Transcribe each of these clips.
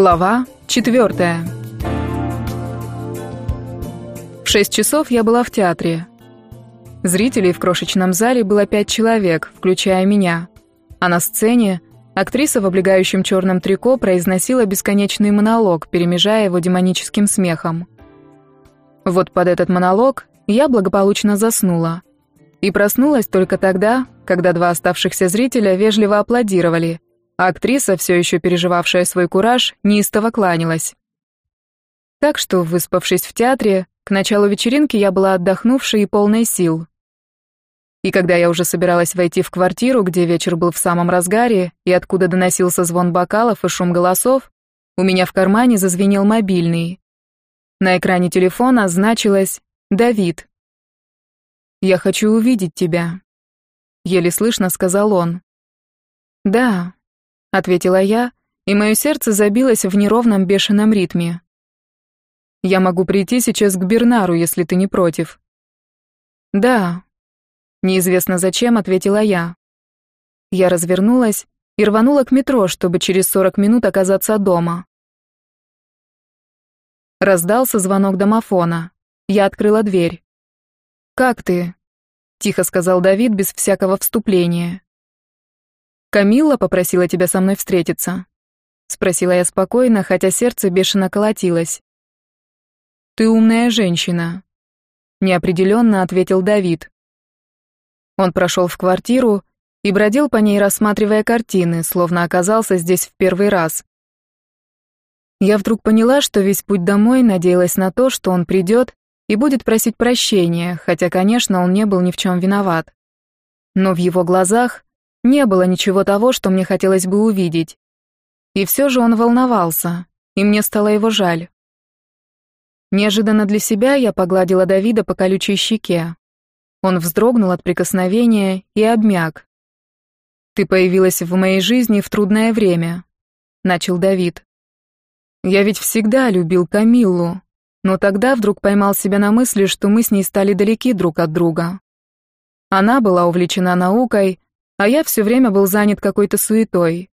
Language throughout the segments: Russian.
Глава четвертая. В шесть часов я была в театре. Зрителей в крошечном зале было пять человек, включая меня. А на сцене актриса в облегающем черном трико произносила бесконечный монолог, перемежая его демоническим смехом. Вот под этот монолог я благополучно заснула. И проснулась только тогда, когда два оставшихся зрителя вежливо аплодировали – а актриса, все еще переживавшая свой кураж, неистово кланялась. Так что, выспавшись в театре, к началу вечеринки я была отдохнувшей и полной сил. И когда я уже собиралась войти в квартиру, где вечер был в самом разгаре, и откуда доносился звон бокалов и шум голосов, у меня в кармане зазвенел мобильный. На экране телефона значилось «Давид». «Я хочу увидеть тебя», — еле слышно сказал он. «Да, — ответила я, и мое сердце забилось в неровном бешеном ритме. «Я могу прийти сейчас к Бернару, если ты не против». «Да», — неизвестно зачем, ответила я. Я развернулась и рванула к метро, чтобы через сорок минут оказаться дома. Раздался звонок домофона. Я открыла дверь. «Как ты?» — тихо сказал Давид без всякого вступления. «Камилла попросила тебя со мной встретиться?» — спросила я спокойно, хотя сердце бешено колотилось. «Ты умная женщина», — неопределенно ответил Давид. Он прошел в квартиру и бродил по ней, рассматривая картины, словно оказался здесь в первый раз. Я вдруг поняла, что весь путь домой надеялась на то, что он придет и будет просить прощения, хотя, конечно, он не был ни в чем виноват. Но в его глазах не было ничего того, что мне хотелось бы увидеть. И все же он волновался, и мне стало его жаль. Неожиданно для себя я погладила Давида по колючей щеке. Он вздрогнул от прикосновения и обмяк. «Ты появилась в моей жизни в трудное время», — начал Давид. «Я ведь всегда любил Камиллу, но тогда вдруг поймал себя на мысли, что мы с ней стали далеки друг от друга. Она была увлечена наукой, а я все время был занят какой-то суетой.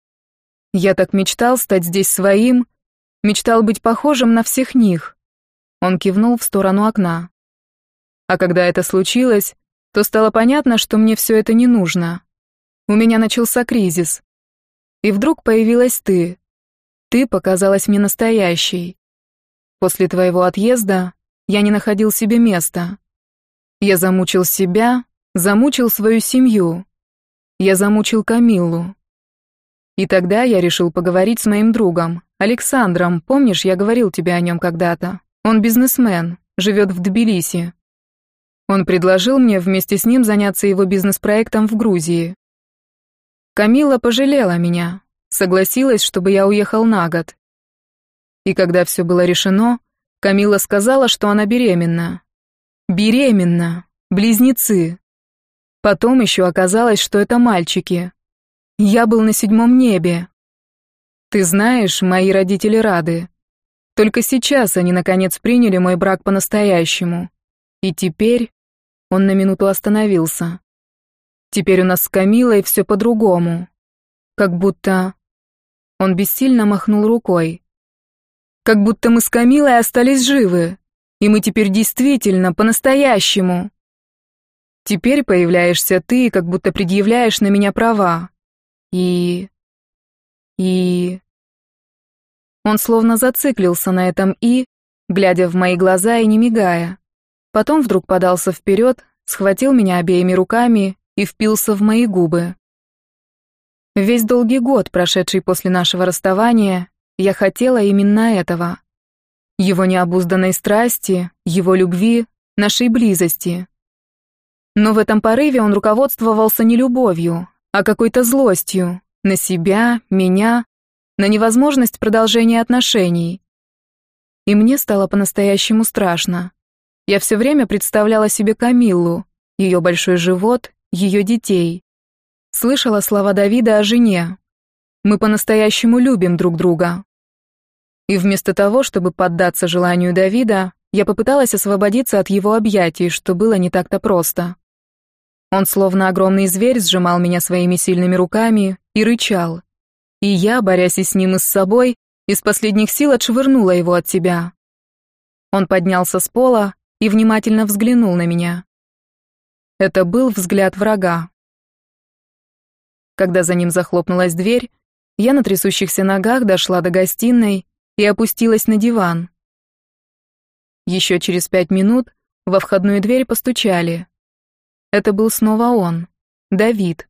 Я так мечтал стать здесь своим, мечтал быть похожим на всех них. Он кивнул в сторону окна. А когда это случилось, то стало понятно, что мне все это не нужно. У меня начался кризис. И вдруг появилась ты. Ты показалась мне настоящей. После твоего отъезда я не находил себе места. Я замучил себя, замучил свою семью. Я замучил Камиллу. И тогда я решил поговорить с моим другом, Александром. Помнишь, я говорил тебе о нем когда-то? Он бизнесмен, живет в Тбилиси. Он предложил мне вместе с ним заняться его бизнес-проектом в Грузии. Камила пожалела меня, согласилась, чтобы я уехал на год. И когда все было решено, Камила сказала, что она беременна. Беременна. Близнецы. Потом еще оказалось, что это мальчики. Я был на седьмом небе. Ты знаешь, мои родители рады. Только сейчас они, наконец, приняли мой брак по-настоящему. И теперь... Он на минуту остановился. Теперь у нас с Камилой все по-другому. Как будто... Он бессильно махнул рукой. Как будто мы с Камилой остались живы. И мы теперь действительно по-настоящему. Теперь появляешься ты, как будто предъявляешь на меня права. И... И... Он словно зациклился на этом «и», глядя в мои глаза и не мигая. Потом вдруг подался вперед, схватил меня обеими руками и впился в мои губы. Весь долгий год, прошедший после нашего расставания, я хотела именно этого. Его необузданной страсти, его любви, нашей близости. Но в этом порыве он руководствовался не любовью, а какой-то злостью на себя, меня, на невозможность продолжения отношений. И мне стало по-настоящему страшно. Я все время представляла себе Камиллу, ее большой живот, ее детей. Слышала слова Давида о жене. Мы по-настоящему любим друг друга. И вместо того, чтобы поддаться желанию Давида, я попыталась освободиться от его объятий, что было не так-то просто. Он словно огромный зверь сжимал меня своими сильными руками и рычал. И я, борясь и с ним, и с собой, из последних сил отшвырнула его от себя. Он поднялся с пола и внимательно взглянул на меня. Это был взгляд врага. Когда за ним захлопнулась дверь, я на трясущихся ногах дошла до гостиной и опустилась на диван. Еще через пять минут во входную дверь постучали. Это был снова он, Давид.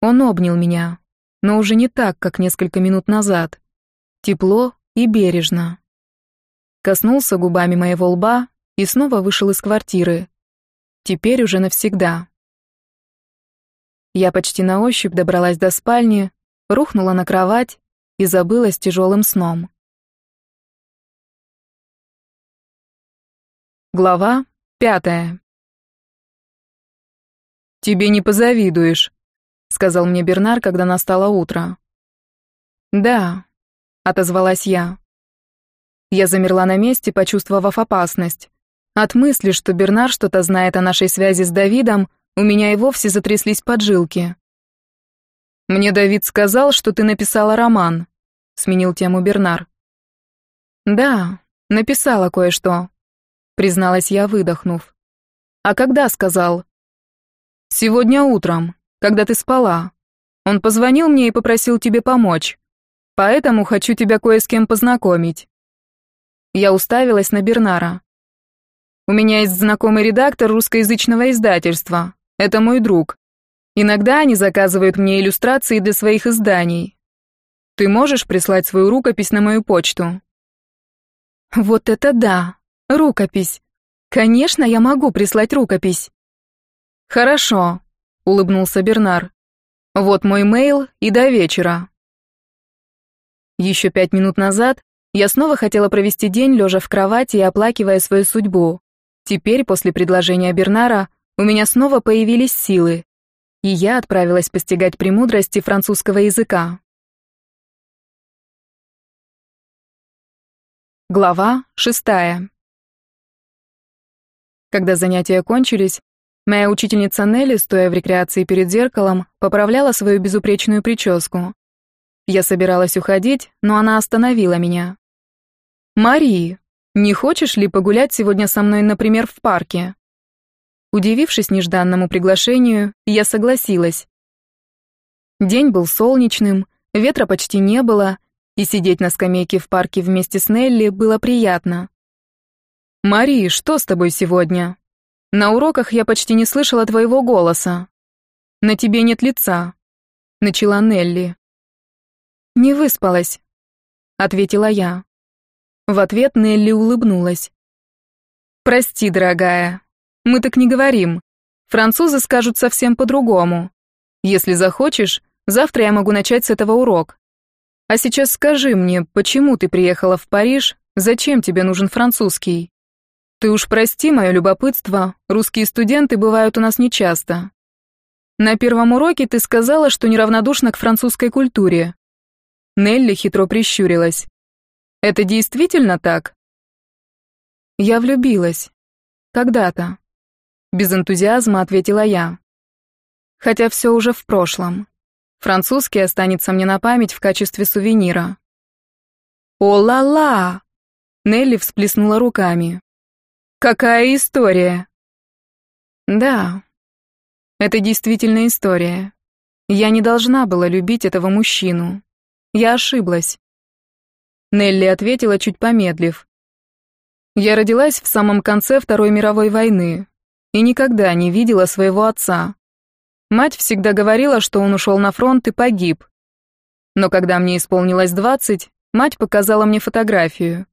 Он обнял меня, но уже не так, как несколько минут назад. Тепло и бережно. Коснулся губами моего лба и снова вышел из квартиры. Теперь уже навсегда. Я почти на ощупь добралась до спальни, рухнула на кровать и забылась тяжелым сном. Глава пятая. «Тебе не позавидуешь», — сказал мне Бернар, когда настало утро. «Да», — отозвалась я. Я замерла на месте, почувствовав опасность. От мысли, что Бернар что-то знает о нашей связи с Давидом, у меня и вовсе затряслись поджилки. «Мне Давид сказал, что ты написала роман», — сменил тему Бернар. «Да, написала кое-что», — призналась я, выдохнув. «А когда сказал?» «Сегодня утром, когда ты спала. Он позвонил мне и попросил тебе помочь. Поэтому хочу тебя кое с кем познакомить». Я уставилась на Бернара. «У меня есть знакомый редактор русскоязычного издательства. Это мой друг. Иногда они заказывают мне иллюстрации для своих изданий. Ты можешь прислать свою рукопись на мою почту?» «Вот это да! Рукопись! Конечно, я могу прислать рукопись!» «Хорошо», — улыбнулся Бернар. «Вот мой мейл и до вечера». Еще пять минут назад я снова хотела провести день, лежа в кровати и оплакивая свою судьбу. Теперь, после предложения Бернара, у меня снова появились силы, и я отправилась постигать премудрости французского языка. Глава шестая. Когда занятия кончились, моя учительница Нелли, стоя в рекреации перед зеркалом, поправляла свою безупречную прическу. Я собиралась уходить, но она остановила меня. «Мари, не хочешь ли погулять сегодня со мной, например, в парке?» Удивившись нежданному приглашению, я согласилась. День был солнечным, ветра почти не было, и сидеть на скамейке в парке вместе с Нелли было приятно. «Мари, что с тобой сегодня? На уроках я почти не слышала твоего голоса. На тебе нет лица», — начала Нелли. «Не выспалась», — ответила я. В ответ Нелли улыбнулась. «Прости, дорогая, мы так не говорим. Французы скажут совсем по-другому. Если захочешь, завтра я могу начать с этого урок. А сейчас скажи мне, почему ты приехала в Париж, зачем тебе нужен французский? Ты уж прости мое любопытство, русские студенты бывают у нас нечасто. На первом уроке ты сказала, что неравнодушна к французской культуре. Нелли хитро прищурилась. Это действительно так? Я влюбилась. Когда-то. Без энтузиазма ответила я. Хотя все уже в прошлом. Французский останется мне на память в качестве сувенира. «О-ла-ла!» Нелли всплеснула руками. «Какая история!» «Да, это действительно история. Я не должна была любить этого мужчину. Я ошиблась. Нелли ответила, чуть помедлив. «Я родилась в самом конце Второй мировой войны и никогда не видела своего отца. Мать всегда говорила, что он ушел на фронт и погиб. Но когда мне исполнилось двадцать, мать показала мне фотографию.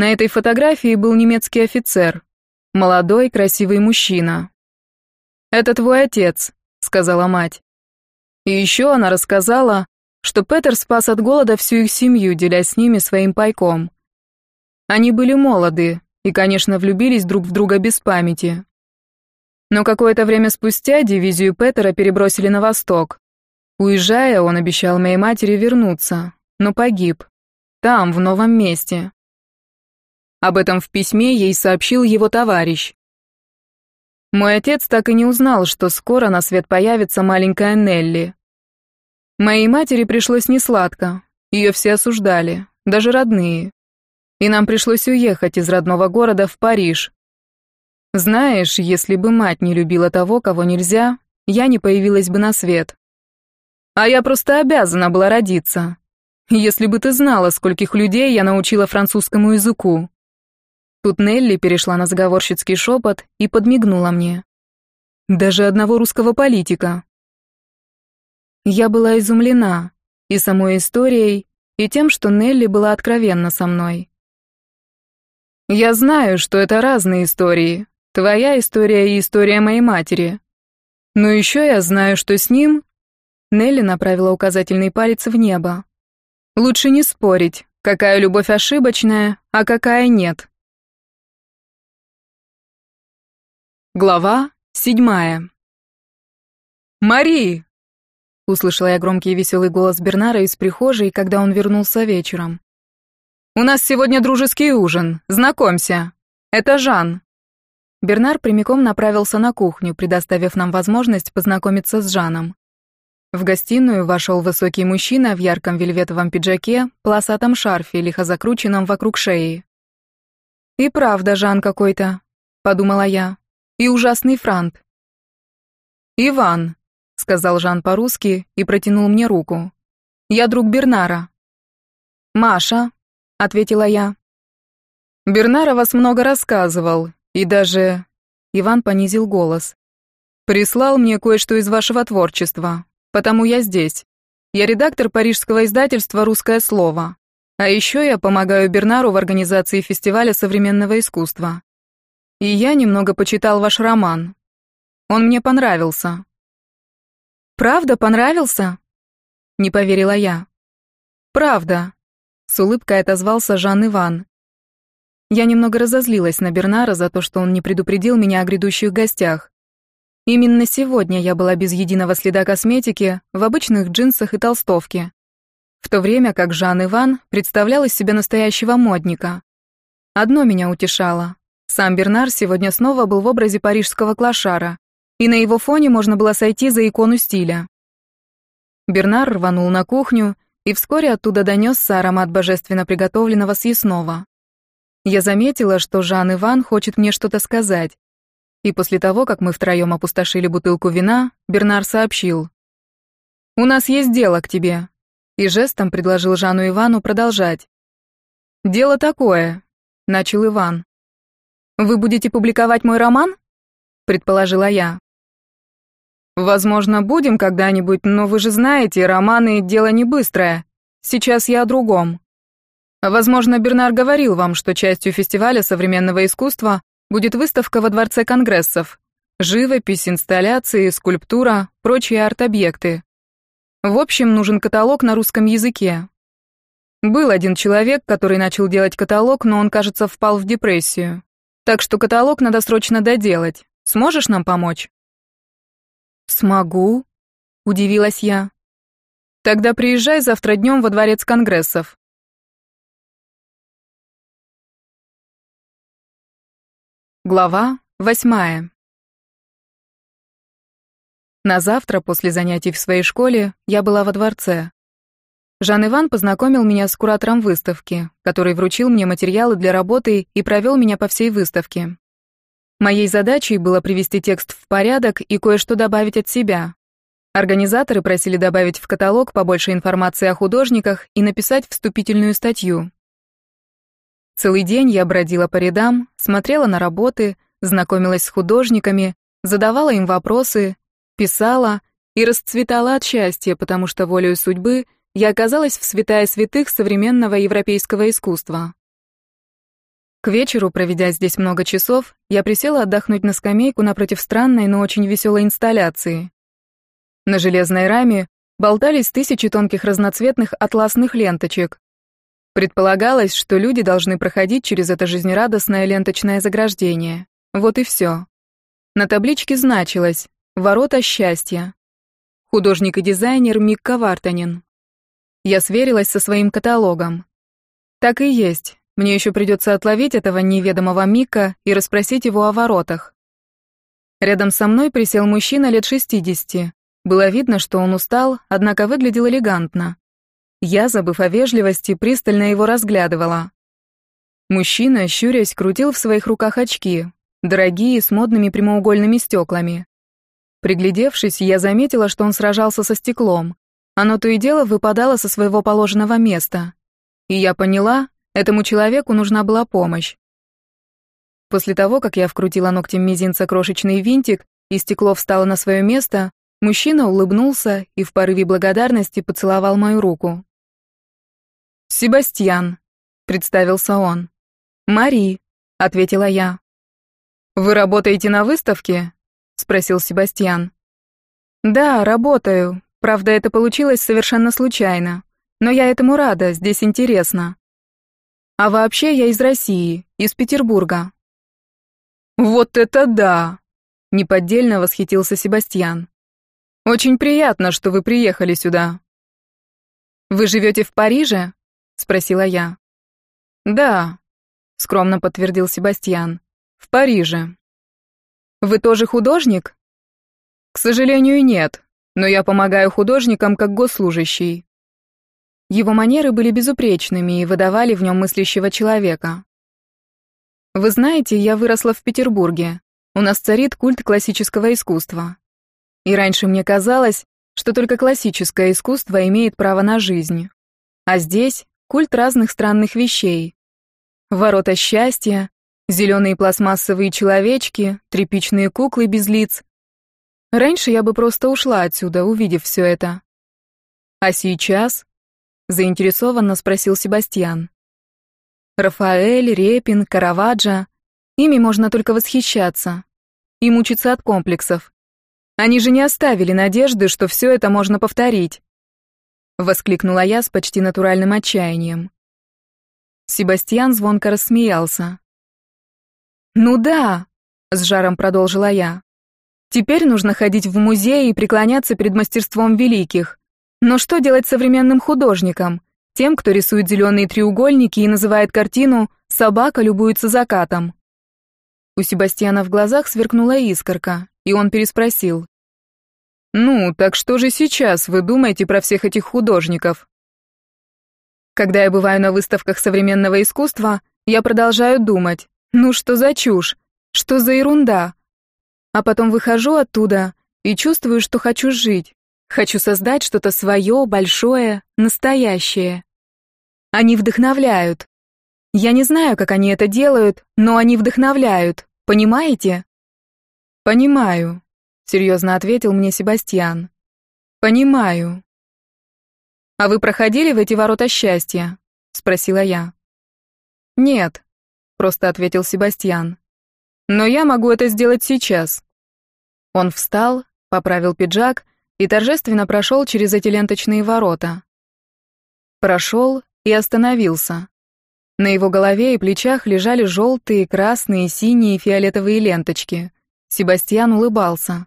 На этой фотографии был немецкий офицер, молодой, красивый мужчина. «Это твой отец», — сказала мать. И еще она рассказала, что Петер спас от голода всю их семью, деля с ними своим пайком. Они были молоды и, конечно, влюбились друг в друга без памяти. Но какое-то время спустя дивизию Петера перебросили на восток. Уезжая, он обещал моей матери вернуться, но погиб. Там, в новом месте. Об этом в письме ей сообщил его товарищ. Мой отец так и не узнал, что скоро на свет появится маленькая Нелли. Моей матери пришлось несладко. Ее все осуждали, даже родные. И нам пришлось уехать из родного города в Париж. Знаешь, если бы мать не любила того, кого нельзя, я не появилась бы на свет. А я просто обязана была родиться. Если бы ты знала, скольких людей я научила французскому языку. Тут Нелли перешла на заговорщицкий шепот и подмигнула мне. Даже одного русского политика. Я была изумлена и самой историей, и тем, что Нелли была откровенна со мной. Я знаю, что это разные истории. Твоя история и история моей матери. Но еще я знаю, что с ним Нелли направила указательный палец в небо. Лучше не спорить, какая любовь ошибочная, а какая нет. Глава седьмая. «Мари!» — услышала я громкий и веселый голос Бернара из прихожей, когда он вернулся вечером. «У нас сегодня дружеский ужин. Знакомься. Это Жан». Бернар прямиком направился на кухню, предоставив нам возможность познакомиться с Жаном. В гостиную вошел высокий мужчина в ярком вельветовом пиджаке, полосатом шарфе, лихо закрученном вокруг шеи. «И правда, Жан какой-то», — подумала я, — «и ужасный франт». «Иван», — сказал Жан по-русски и протянул мне руку. «Я друг Бернара». «Маша», — ответила я. «Бернара вас много рассказывал, и даже...» Иван понизил голос. «Прислал мне кое-что из вашего творчества. Потому я здесь. Я редактор парижского издательства «Русское слово». А еще я помогаю Бернару в организации фестиваля современного искусства. И я немного почитал ваш роман. Он мне понравился. Правда понравился? Не поверила я. Правда. С улыбкой отозвался Жан Иван. Я немного разозлилась на Бернара за то, что он не предупредил меня о грядущих гостях. Именно сегодня я была без единого следа косметики, в обычных джинсах и толстовке. В то время как Жан Иван представлял из себя настоящего модника. Одно меня утешало. Сам Бернар сегодня снова был в образе парижского клошара, и на его фоне можно было сойти за икону стиля. Бернар рванул на кухню, и вскоре оттуда донесся аромат божественно приготовленного съестного. Я заметила, что Жан Иван хочет мне что-то сказать, и после того, как мы втроем опустошили бутылку вина, Бернар сообщил. «У нас есть дело к тебе», и жестом предложил Жану Ивану продолжать. «Дело такое», — начал Иван. «Вы будете публиковать мой роман?» — предположила я. «Возможно, будем когда-нибудь, но вы же знаете, романы — дело не быстрое. Сейчас я о другом. Возможно, Бернар говорил вам, что частью фестиваля современного искусства Будет выставка во Дворце Конгрессов. Живопись, инсталляции, скульптура, прочие арт-объекты. В общем, нужен каталог на русском языке. Был один человек, который начал делать каталог, но он, кажется, впал в депрессию. Так что каталог надо срочно доделать. Сможешь нам помочь? Смогу, удивилась я. Тогда приезжай завтра днем во Дворец Конгрессов. Глава восьмая. На завтра, после занятий в своей школе, я была во дворце. Жан-Иван познакомил меня с куратором выставки, который вручил мне материалы для работы и провел меня по всей выставке. Моей задачей было привести текст в порядок и кое-что добавить от себя. Организаторы просили добавить в каталог побольше информации о художниках и написать вступительную статью. Целый день я бродила по рядам, смотрела на работы, знакомилась с художниками, задавала им вопросы, писала и расцветала от счастья, потому что волею судьбы я оказалась в святая святых современного европейского искусства. К вечеру, проведя здесь много часов, я присела отдохнуть на скамейку напротив странной, но очень веселой инсталляции. На железной раме болтались тысячи тонких разноцветных атласных ленточек, Предполагалось, что люди должны проходить через это жизнерадостное ленточное заграждение. Вот и все. На табличке значилось «Ворота счастья». Художник и дизайнер Микка Вартанин. Я сверилась со своим каталогом. Так и есть. Мне еще придется отловить этого неведомого Мика и расспросить его о воротах. Рядом со мной присел мужчина лет 60. Было видно, что он устал, однако выглядел элегантно. Я, забыв о вежливости, пристально его разглядывала. Мужчина, щурясь, крутил в своих руках очки, дорогие, с модными прямоугольными стеклами. Приглядевшись, я заметила, что он сражался со стеклом. Оно то и дело выпадало со своего положенного места. И я поняла, этому человеку нужна была помощь. После того, как я вкрутила ногтем мизинца крошечный винтик, и стекло встало на свое место, мужчина улыбнулся и в порыве благодарности поцеловал мою руку. «Себастьян», — представился он. «Мари», — ответила я. «Вы работаете на выставке?» — спросил Себастьян. «Да, работаю. Правда, это получилось совершенно случайно. Но я этому рада, здесь интересно. А вообще я из России, из Петербурга». «Вот это да!» — неподдельно восхитился Себастьян. «Очень приятно, что вы приехали сюда». «Вы живете в Париже?» — спросила я. «Да», скромно подтвердил Себастьян. В Париже. Вы тоже художник? К сожалению, нет, но я помогаю художникам как госслужащий. Его манеры были безупречными и выдавали в нем мыслящего человека. Вы знаете, я выросла в Петербурге. У нас царит культ классического искусства. И раньше мне казалось, что только классическое искусство имеет право на жизнь. А здесь культ разных странных вещей, Ворота счастья, зеленые пластмассовые человечки, тряпичные куклы без лиц. Раньше я бы просто ушла отсюда, увидев все это. А сейчас? Заинтересованно спросил Себастьян. Рафаэль, Репин, Караваджо. Ими можно только восхищаться и мучиться от комплексов. Они же не оставили надежды, что все это можно повторить. Воскликнула я с почти натуральным отчаянием. Себастьян звонко рассмеялся. «Ну да», — с жаром продолжила я. «Теперь нужно ходить в музей и преклоняться перед мастерством великих. Но что делать современным художникам, тем, кто рисует зеленые треугольники и называет картину «Собака любуется закатом»?» У Себастьяна в глазах сверкнула искорка, и он переспросил. «Ну, так что же сейчас вы думаете про всех этих художников?» Когда я бываю на выставках современного искусства, я продолжаю думать, ну что за чушь, что за ерунда. А потом выхожу оттуда и чувствую, что хочу жить, хочу создать что-то свое, большое, настоящее. Они вдохновляют. Я не знаю, как они это делают, но они вдохновляют, понимаете? Понимаю, серьезно ответил мне Себастьян. Понимаю. «А вы проходили в эти ворота счастья?» — спросила я. «Нет», — просто ответил Себастьян. «Но я могу это сделать сейчас». Он встал, поправил пиджак и торжественно прошел через эти ленточные ворота. Прошел и остановился. На его голове и плечах лежали желтые, красные, синие и фиолетовые ленточки. Себастьян улыбался.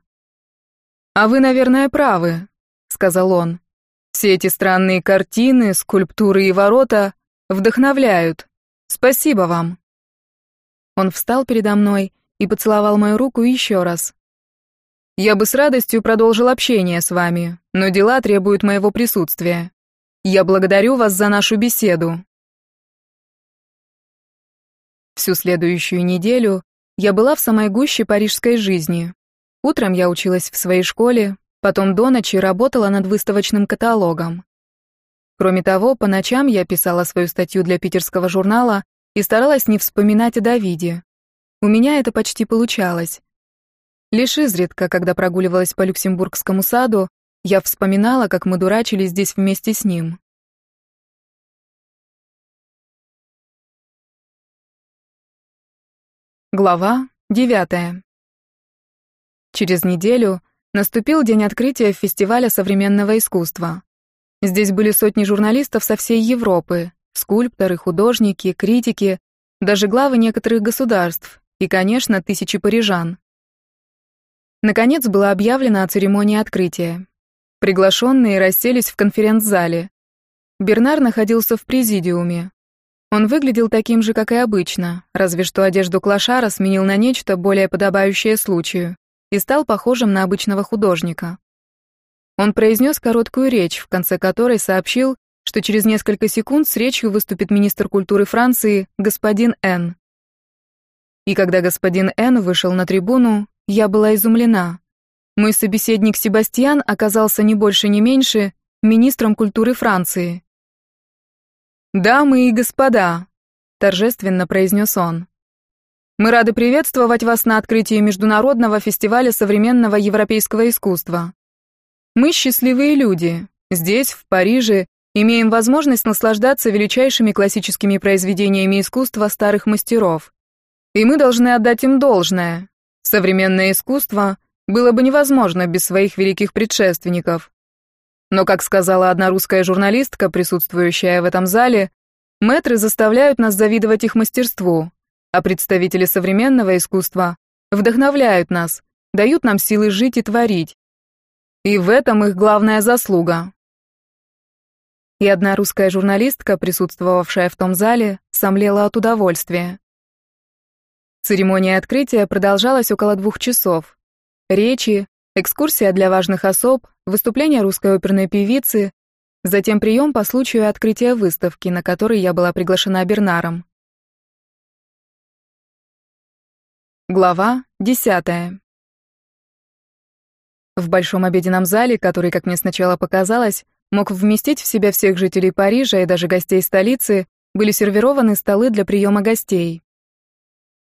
«А вы, наверное, правы», — сказал он. Все эти странные картины, скульптуры и ворота вдохновляют. Спасибо вам. Он встал передо мной и поцеловал мою руку еще раз. Я бы с радостью продолжил общение с вами, но дела требуют моего присутствия. Я благодарю вас за нашу беседу. Всю следующую неделю я была в самой гуще парижской жизни. Утром я училась в своей школе, Потом до ночи работала над выставочным каталогом. Кроме того, по ночам я писала свою статью для питерского журнала и старалась не вспоминать о Давиде. У меня это почти получалось. Лишь изредка, когда прогуливалась по Люксембургскому саду, я вспоминала, как мы дурачились здесь вместе с ним. Глава девятая. Через неделю Наступил день открытия фестиваля современного искусства. Здесь были сотни журналистов со всей Европы, скульпторы, художники, критики, даже главы некоторых государств и, конечно, тысячи парижан. Наконец было объявлено о церемонии открытия. Приглашенные расселись в конференц-зале. Бернар находился в президиуме. Он выглядел таким же, как и обычно, разве что одежду клошара сменил на нечто более подобающее случаю и стал похожим на обычного художника. Он произнес короткую речь, в конце которой сообщил, что через несколько секунд с речью выступит министр культуры Франции господин Н. И когда господин Н вышел на трибуну, я была изумлена. Мой собеседник Себастьян оказался не больше, не меньше министром культуры Франции. «Дамы и господа», — торжественно произнес он, «мы рады приветствовать вас на открытии Международного фестиваля современного европейского искусства. Мы счастливые люди. Здесь, в Париже, имеем возможность наслаждаться величайшими классическими произведениями искусства старых мастеров. И мы должны отдать им должное. Современное искусство было бы невозможно без своих великих предшественников. Но, как сказала одна русская журналистка, присутствующая в этом зале, мэтры заставляют нас завидовать их мастерству, а представители современного искусства вдохновляют нас, дают нам силы жить и творить. И в этом их главная заслуга. И одна русская журналистка, присутствовавшая в том зале, сомлела от удовольствия. Церемония открытия продолжалась около двух часов. Речи, экскурсия для важных особ, выступление русской оперной певицы, затем прием по случаю открытия выставки, на которой я была приглашена Бернаром. Глава десятая. В большом обеденном зале, который, как мне сначала показалось, мог вместить в себя всех жителей Парижа и даже гостей столицы, были сервированы столы для приема гостей.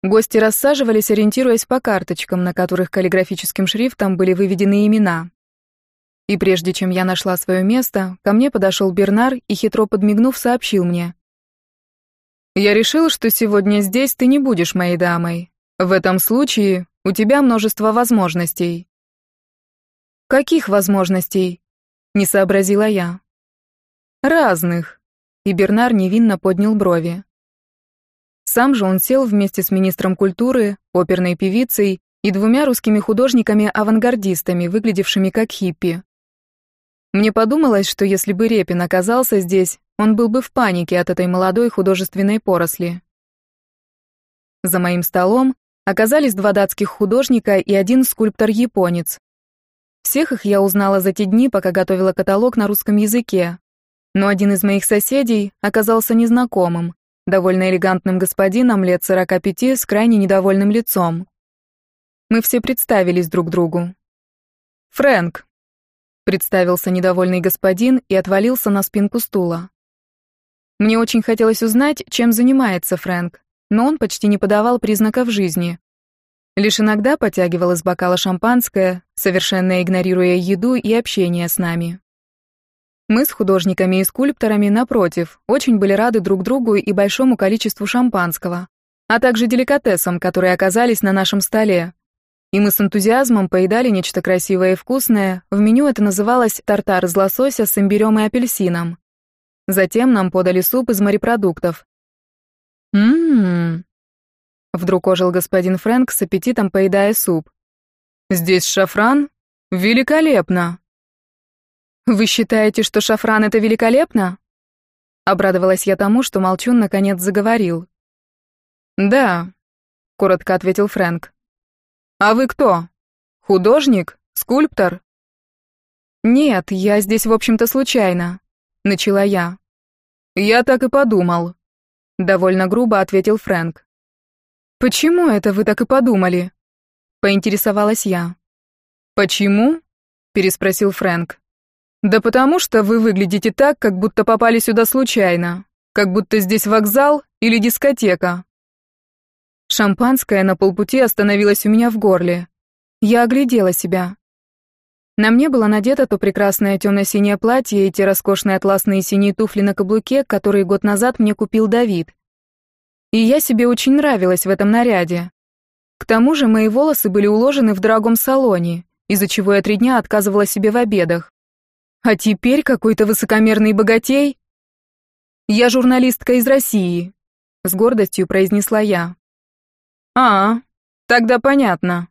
Гости рассаживались, ориентируясь по карточкам, на которых каллиграфическим шрифтом были выведены имена. И прежде чем я нашла свое место, ко мне подошел Бернар и, хитро подмигнув, сообщил мне. «Я решил, что сегодня здесь ты не будешь моей дамой. В этом случае у тебя множество возможностей». «Каких возможностей?» — не сообразила я. «Разных». И Бернар невинно поднял брови. Сам же он сел вместе с министром культуры, оперной певицей и двумя русскими художниками-авангардистами, выглядевшими как хиппи. Мне подумалось, что если бы Репин оказался здесь, он был бы в панике от этой молодой художественной поросли. За моим столом оказались два датских художника и один скульптор-японец. Всех их я узнала за те дни, пока готовила каталог на русском языке. Но один из моих соседей оказался незнакомым, довольно элегантным господином лет сорока пяти с крайне недовольным лицом. Мы все представились друг другу. «Фрэнк», — представился недовольный господин и отвалился на спинку стула. Мне очень хотелось узнать, чем занимается Фрэнк, но он почти не подавал признаков жизни. Лишь иногда потягивал из бокала шампанское, совершенно игнорируя еду и общение с нами. Мы с художниками и скульпторами, напротив, очень были рады друг другу и большому количеству шампанского, а также деликатесам, которые оказались на нашем столе. И мы с энтузиазмом поедали нечто красивое и вкусное, в меню это называлось тартар из лосося с имбирем и апельсином. Затем нам подали суп из морепродуктов. «М-м-м», вдруг ожил господин Фрэнк с аппетитом, поедая суп. «Здесь шафран? Великолепно!» «Вы считаете, что шафран — это великолепно?» Обрадовалась я тому, что Молчун наконец заговорил. «Да», — коротко ответил Фрэнк. «А вы кто? Художник? Скульптор?» «Нет, я здесь, в общем-то, случайно», — начала я. «Я так и подумал», — довольно грубо ответил Фрэнк. «Почему это вы так и подумали?» — поинтересовалась я. «Почему?» — переспросил Фрэнк. Да потому что вы выглядите так, как будто попали сюда случайно. Как будто здесь вокзал или дискотека. Шампанское на полпути остановилось у меня в горле. Я оглядела себя. На мне было надето то прекрасное темно-синее платье и те роскошные атласные синие туфли на каблуке, которые год назад мне купил Давид. И я себе очень нравилась в этом наряде. К тому же мои волосы были уложены в дорогом салоне, из-за чего я три дня отказывала себе в обедах. А теперь какой-то высокомерный богатей? Я журналистка из России, с гордостью произнесла я. А, тогда понятно,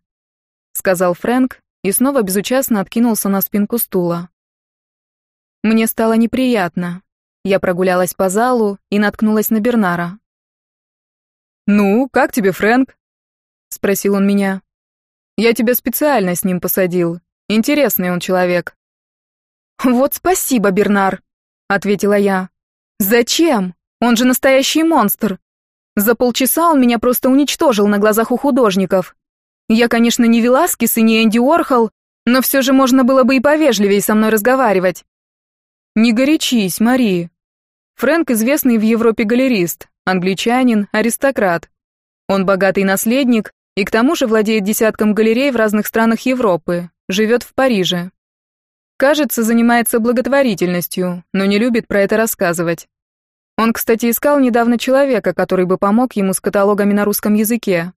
сказал Фрэнк и снова безучастно откинулся на спинку стула. Мне стало неприятно. Я прогулялась по залу и наткнулась на Бернара. «Ну, как тебе, Фрэнк?» — спросил он меня. «Я тебя специально с ним посадил. Интересный он человек». «Вот спасибо, Бернар!» — ответила я. «Зачем? Он же настоящий монстр. За полчаса он меня просто уничтожил на глазах у художников. Я, конечно, не Веласкес и не Энди Уорхол, но все же можно было бы и повежливее со мной разговаривать». «Не горячись, Мари. Фрэнк известный в Европе галерист, англичанин, аристократ. Он богатый наследник и к тому же владеет десятком галерей в разных странах Европы, живет в Париже. Кажется, занимается благотворительностью, но не любит про это рассказывать. Он, кстати, искал недавно человека, который бы помог ему с каталогами на русском языке.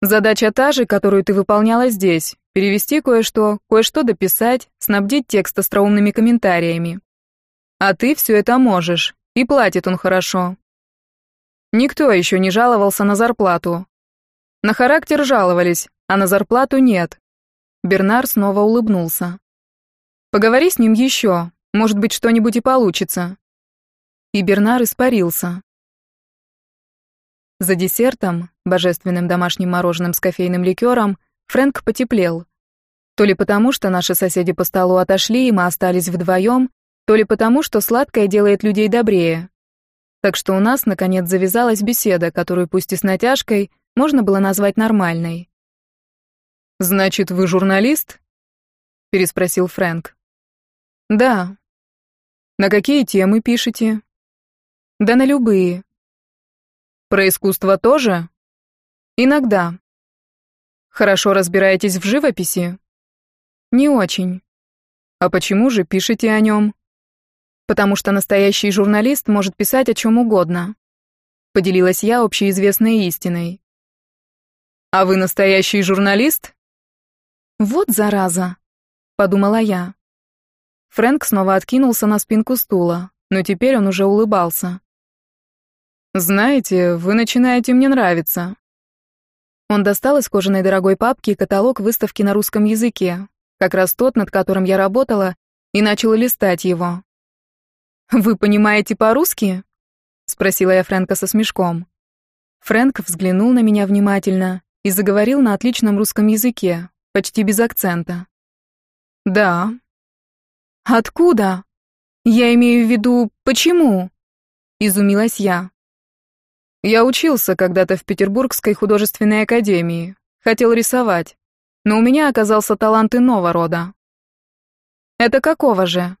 Задача та же, которую ты выполняла здесь — перевести кое-что, кое-что дописать, снабдить текст остроумными комментариями. А ты все это можешь, и платит он хорошо. Никто еще не жаловался на зарплату. На характер жаловались, а на зарплату нет. Бернар снова улыбнулся. Поговори с ним еще, может быть, что-нибудь и получится. И Бернар испарился. За десертом, божественным домашним мороженым с кофейным ликером, Фрэнк потеплел. То ли потому, что наши соседи по столу отошли, и мы остались вдвоем, то ли потому, что сладкое делает людей добрее. Так что у нас, наконец, завязалась беседа, которую, пусть и с натяжкой, можно было назвать нормальной. «Значит, вы журналист?» — переспросил Фрэнк. «Да». «На какие темы пишете?» «Да на любые». «Про искусство тоже?» «Иногда». «Хорошо разбираетесь в живописи?» «Не очень». «А почему же пишете о нем?» Потому что настоящий журналист может писать о чем угодно. Поделилась я общеизвестной истиной. «А вы настоящий журналист?» «Вот зараза», — подумала я. Фрэнк снова откинулся на спинку стула, но теперь он уже улыбался. «Знаете, вы начинаете мне нравиться». Он достал из кожаной дорогой папки каталог выставки на русском языке, как раз тот, над которым я работала, и начал листать его. «Вы понимаете по-русски?» — спросила я Фрэнка со смешком. Фрэнк взглянул на меня внимательно и заговорил на отличном русском языке, почти без акцента. «Да». «Откуда? Я имею в виду, почему?» — изумилась я. «Я учился когда-то в Петербургской художественной академии, хотел рисовать, но у меня оказался талант иного рода». «Это какого же?»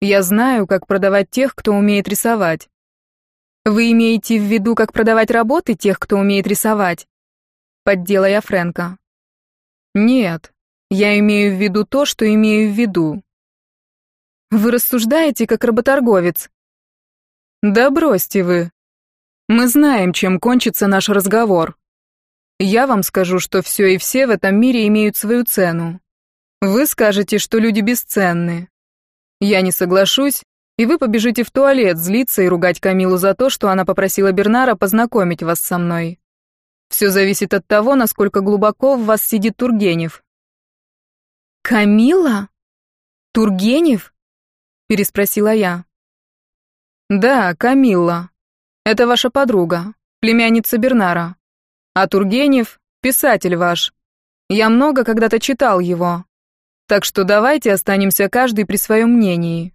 Я знаю, как продавать тех, кто умеет рисовать. Вы имеете в виду, как продавать работы тех, кто умеет рисовать? Поддела я. Нет, я имею в виду то, что имею в виду. Вы рассуждаете, как работорговец. Да бросьте вы. Мы знаем, чем кончится наш разговор. Я вам скажу, что все и все в этом мире имеют свою цену. Вы скажете, что люди бесценны. Я не соглашусь, и вы побежите в туалет злиться и ругать Камилу за то, что она попросила Бернара познакомить вас со мной. Все зависит от того, насколько глубоко в вас сидит Тургенев. Камила? Тургенев? переспросила я. Да, Камилла. Это ваша подруга, племянница Бернара. А Тургенев — писатель ваш. Я много когда-то читал его. Так что давайте останемся каждый при своем мнении.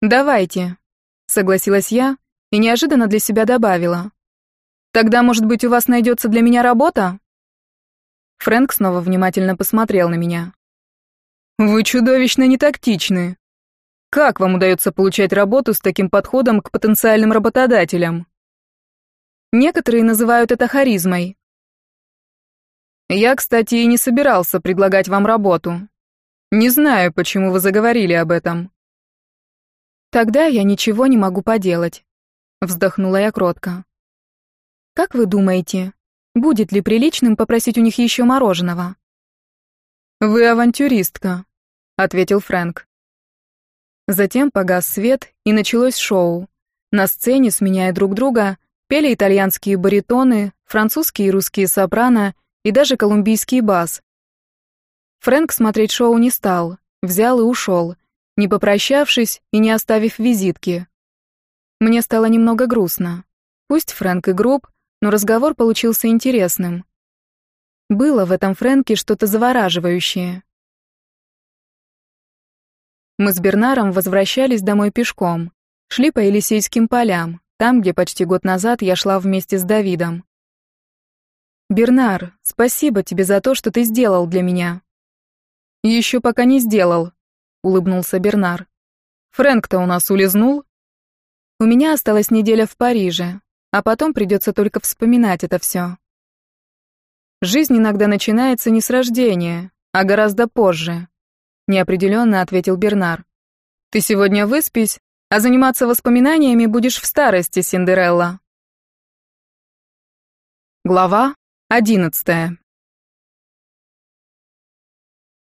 Давайте, согласилась я и неожиданно для себя добавила. Тогда, может быть, у вас найдется для меня работа? Фрэнк снова внимательно посмотрел на меня. Вы чудовищно нетактичны. Как вам удается получать работу с таким подходом к потенциальным работодателям? Некоторые называют это харизмой. Я, кстати, и не собирался предлагать вам работу. Не знаю, почему вы заговорили об этом. Тогда я ничего не могу поделать, вздохнула я кротко. Как вы думаете, будет ли приличным попросить у них еще мороженого? Вы авантюристка, ответил Фрэнк. Затем погас свет, и началось шоу. На сцене, сменяя друг друга, пели итальянские баритоны, французские и русские сопрано и даже колумбийский бас. Фрэнк смотреть шоу не стал, взял и ушел, не попрощавшись и не оставив визитки. Мне стало немного грустно. Пусть Фрэнк и груб, но разговор получился интересным. Было в этом Фрэнке что-то завораживающее. Мы с Бернаром возвращались домой пешком, шли по Елисейским полям, там, где почти год назад я шла вместе с Давидом. «Бернар, спасибо тебе за то, что ты сделал для меня». «Еще пока не сделал», — улыбнулся Бернар. «Фрэнк-то у нас улизнул?» «У меня осталась неделя в Париже, а потом придется только вспоминать это все. Жизнь иногда начинается не с рождения, а гораздо позже, неопределенно ответил Бернар. Ты сегодня выспись, а заниматься воспоминаниями будешь в старости, Синдерелла. Глава одиннадцатая.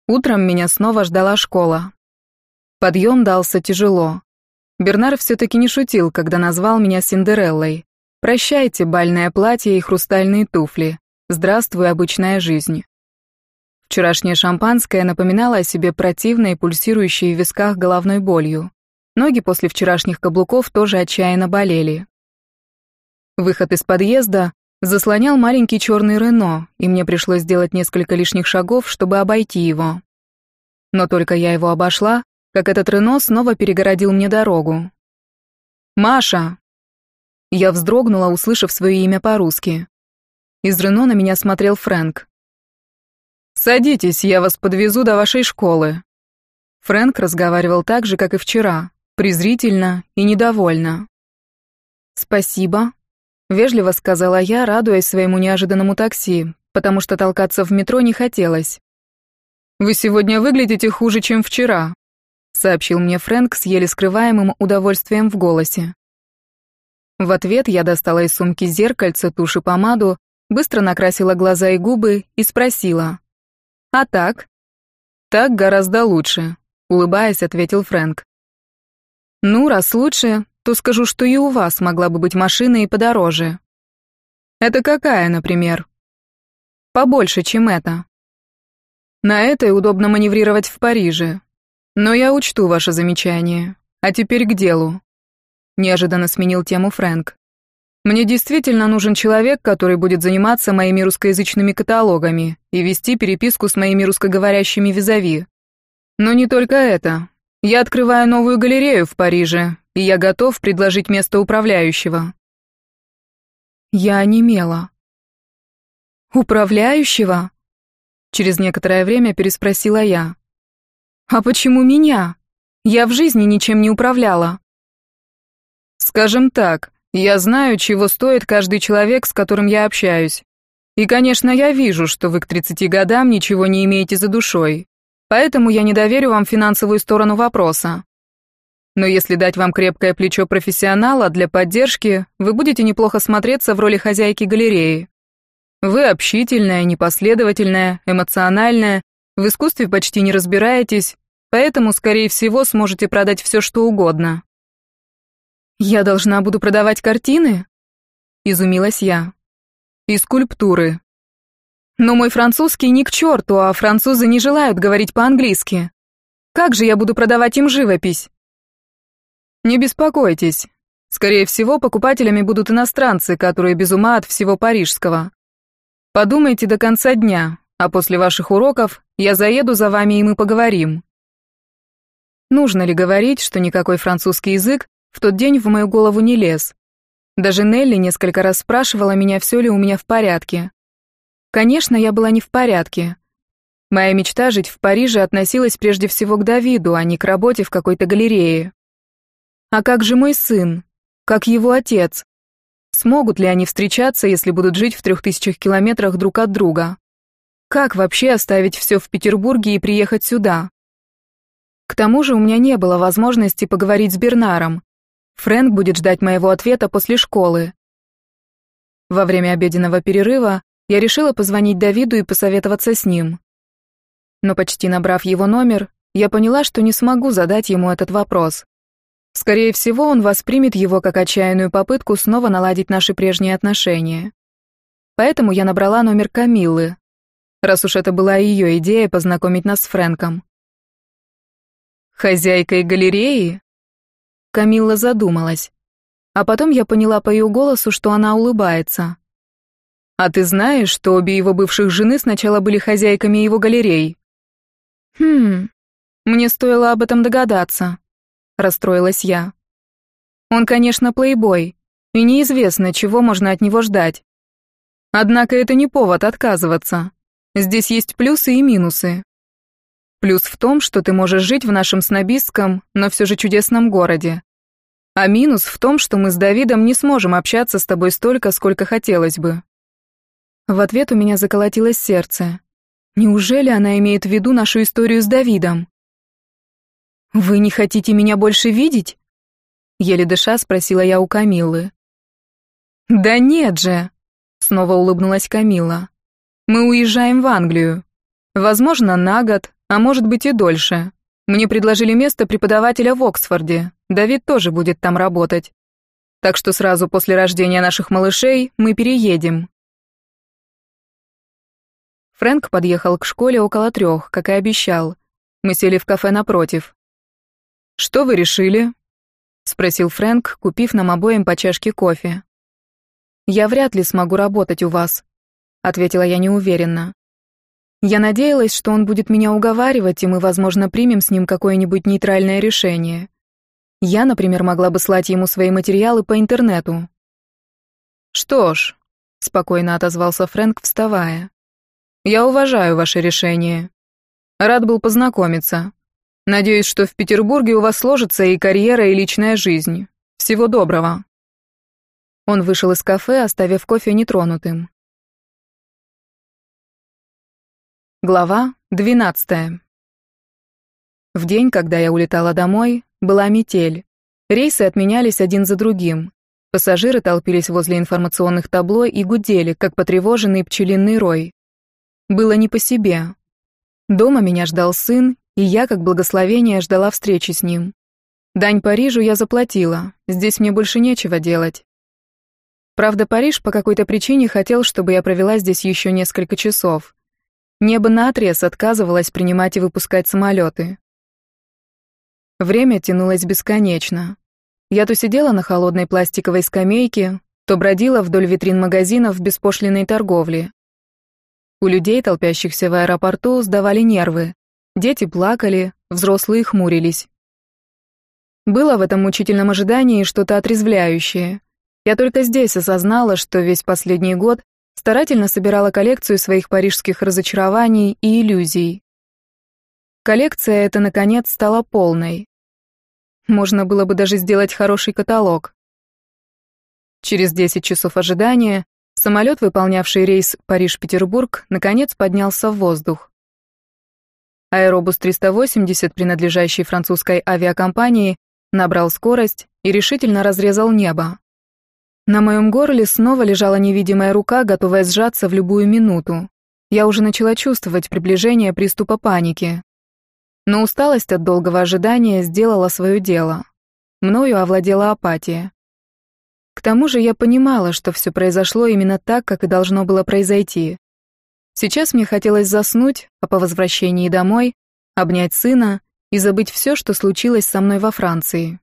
Утром меня снова ждала школа. Подъем дался тяжело. Бернар все-таки не шутил, когда назвал меня Синдереллой. Прощайте, бальное платье и хрустальные туфли. Здравствуй, обычная жизнь. Вчерашнее шампанское напоминало о себе противной, пульсирующей в висках головной болью. Ноги после вчерашних каблуков тоже отчаянно болели. Выход из подъезда заслонял маленький черный Рено, и мне пришлось сделать несколько лишних шагов, чтобы обойти его. Но только я его обошла, как этот Рено снова перегородил мне дорогу. «Маша!» Я вздрогнула, услышав свое имя по-русски. Из Рено на меня смотрел Фрэнк. «Садитесь, я вас подвезу до вашей школы». Фрэнк разговаривал так же, как и вчера, презрительно и недовольно. «Спасибо», — вежливо сказала я, радуясь своему неожиданному такси, потому что толкаться в метро не хотелось. «Вы сегодня выглядите хуже, чем вчера», — сообщил мне Фрэнк с еле скрываемым удовольствием в голосе. В ответ я достала из сумки зеркальце, тушь и помаду, быстро накрасила глаза и губы и спросила. «А так?» «Так гораздо лучше», — улыбаясь, ответил Фрэнк. «Ну, раз лучше, то скажу, что и у вас могла бы быть машина и подороже». «Это какая, например?» «Побольше, чем это». «На этой удобно маневрировать в Париже. Но я учту ваше замечание. А теперь к делу. Неожиданно сменил тему Фрэнк. Мне действительно нужен человек, который будет заниматься моими русскоязычными каталогами и вести переписку с моими русскоговорящими визави. Но не только это. Я открываю новую галерею в Париже, и я готов предложить место управляющего. Я онемела. «Управляющего?» Через некоторое время переспросила я. «А почему меня? Я в жизни ничем не управляла». Скажем так, я знаю, чего стоит каждый человек, с которым я общаюсь. И, конечно, я вижу, что вы к 30 годам ничего не имеете за душой. Поэтому я не доверю вам финансовую сторону вопроса. Но если дать вам крепкое плечо профессионала для поддержки, вы будете неплохо смотреться в роли хозяйки галереи. Вы общительная, непоследовательная, эмоциональная, в искусстве почти не разбираетесь, поэтому, скорее всего, сможете продать все, что угодно. «Я должна буду продавать картины?» — изумилась я. «И скульптуры». «Но мой французский ни к черту, а французы не желают говорить по-английски. Как же я буду продавать им живопись?» «Не беспокойтесь. Скорее всего, покупателями будут иностранцы, которые без ума от всего парижского. Подумайте до конца дня, а после ваших уроков я заеду за вами и мы поговорим». Нужно ли говорить, что никакой французский язык в тот день в мою голову не лез. Даже Нелли несколько раз спрашивала меня, все ли у меня в порядке. Конечно, я была не в порядке. Моя мечта жить в Париже относилась прежде всего к Давиду, а не к работе в какой-то галерее. А как же мой сын? Как его отец? Смогут ли они встречаться, если будут жить в трех тысячах километрах друг от друга? Как вообще оставить все в Петербурге и приехать сюда? К тому же у меня не было возможности поговорить с Бернаром. Фрэнк будет ждать моего ответа после школы. Во время обеденного перерыва я решила позвонить Давиду и посоветоваться с ним. Но почти набрав его номер, я поняла, что не смогу задать ему этот вопрос. Скорее всего, он воспримет его как отчаянную попытку снова наладить наши прежние отношения. Поэтому я набрала номер Камиллы, раз уж это была ее идея познакомить нас с Фрэнком. «Хозяйкой галереи?» Камилла задумалась. А потом я поняла по ее голосу, что она улыбается. «А ты знаешь, что обе его бывших жены сначала были хозяйками его галерей?» «Хм...» Мне стоило об этом догадаться. Расстроилась я. Он, конечно, плейбой, и неизвестно, чего можно от него ждать. Однако это не повод отказываться. Здесь есть плюсы и минусы. Плюс в том, что ты можешь жить в нашем снобистском, но все же чудесном городе. А минус в том, что мы с Давидом не сможем общаться с тобой столько, сколько хотелось бы. В ответ у меня заколотилось сердце. Неужели она имеет в виду нашу историю с Давидом? «Вы не хотите меня больше видеть?» Еле дыша спросила я у Камилы. «Да нет же!» Снова улыбнулась Камила. «Мы уезжаем в Англию. Возможно, на год, а может быть и дольше. Мне предложили место преподавателя в Оксфорде. Давид тоже будет там работать. Так что сразу после рождения наших малышей мы переедем. Фрэнк подъехал к школе около трех, как и обещал. Мы сели в кафе напротив. «Что вы решили?» — спросил Фрэнк, купив нам обоим по чашке кофе. «Я вряд ли смогу работать у вас», — ответила я неуверенно. Я надеялась, что он будет меня уговаривать, и мы, возможно, примем с ним какое-нибудь нейтральное решение. Я, например, могла бы слать ему свои материалы по интернету. «Что ж», — спокойно отозвался Фрэнк, вставая. «Я уважаю ваше решение. Рад был познакомиться. Надеюсь, что в Петербурге у вас сложится и карьера, и личная жизнь. Всего доброго». Он вышел из кафе, оставив кофе нетронутым. Глава 12. В день, когда я улетала домой, была метель. Рейсы отменялись один за другим. Пассажиры толпились возле информационных табло и гудели, как потревоженный пчелиный рой. Было не по себе. Дома меня ждал сын, и я, как благословение, ждала встречи с ним. Дань Парижу я заплатила, здесь мне больше нечего делать. Правда, Париж по какой-то причине хотел, чтобы я провела здесь еще несколько часов. Небо наотрез отказывалось принимать и выпускать самолеты. Время тянулось бесконечно. Я то сидела на холодной пластиковой скамейке, то бродила вдоль витрин магазинов беспошлиной торговли. У людей, толпящихся в аэропорту, сдавали нервы. Дети плакали, взрослые хмурились. Было в этом мучительном ожидании что-то отрезвляющее. Я только здесь осознала, что весь последний год старательно собирала коллекцию своих парижских разочарований и иллюзий. Коллекция эта, наконец, стала полной. Можно было бы даже сделать хороший каталог. Через 10 часов ожидания самолет, выполнявший рейс Париж-Петербург, наконец поднялся в воздух. Аэробус 380, принадлежащий французской авиакомпании, набрал скорость и решительно разрезал небо. На моем горле снова лежала невидимая рука, готовая сжаться в любую минуту. Я уже начала чувствовать приближение приступа паники. Но усталость от долгого ожидания сделала свое дело. Мною овладела апатия. К тому же я понимала, что все произошло именно так, как и должно было произойти. Сейчас мне хотелось заснуть, а по возвращении домой обнять сына и забыть все, что случилось со мной во Франции.